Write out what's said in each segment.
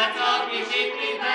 that's all we should be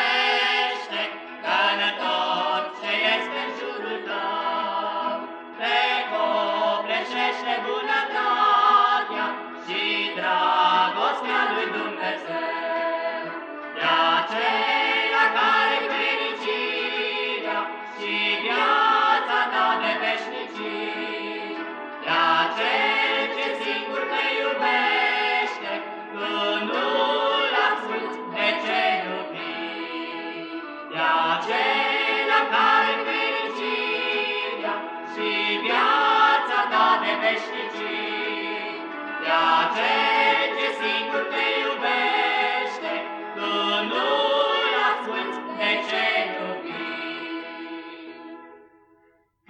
veșnicii, pe acel ce singur te iubește, tu nu l-asculți, de ce nu vii?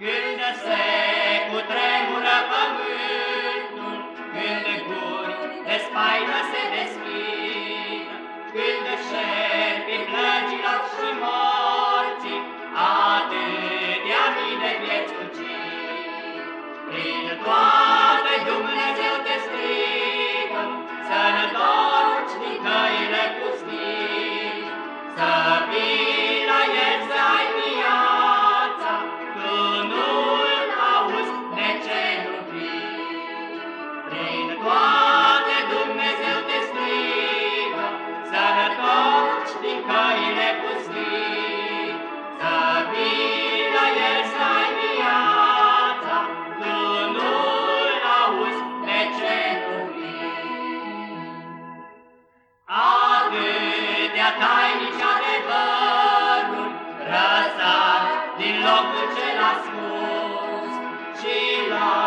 Când se cutremură pământul, când guri de spaină faci din caile pustii, să vii la el să ai nu-l auzi pe ce Atâtea tainici din locul cel ascuns și la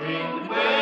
in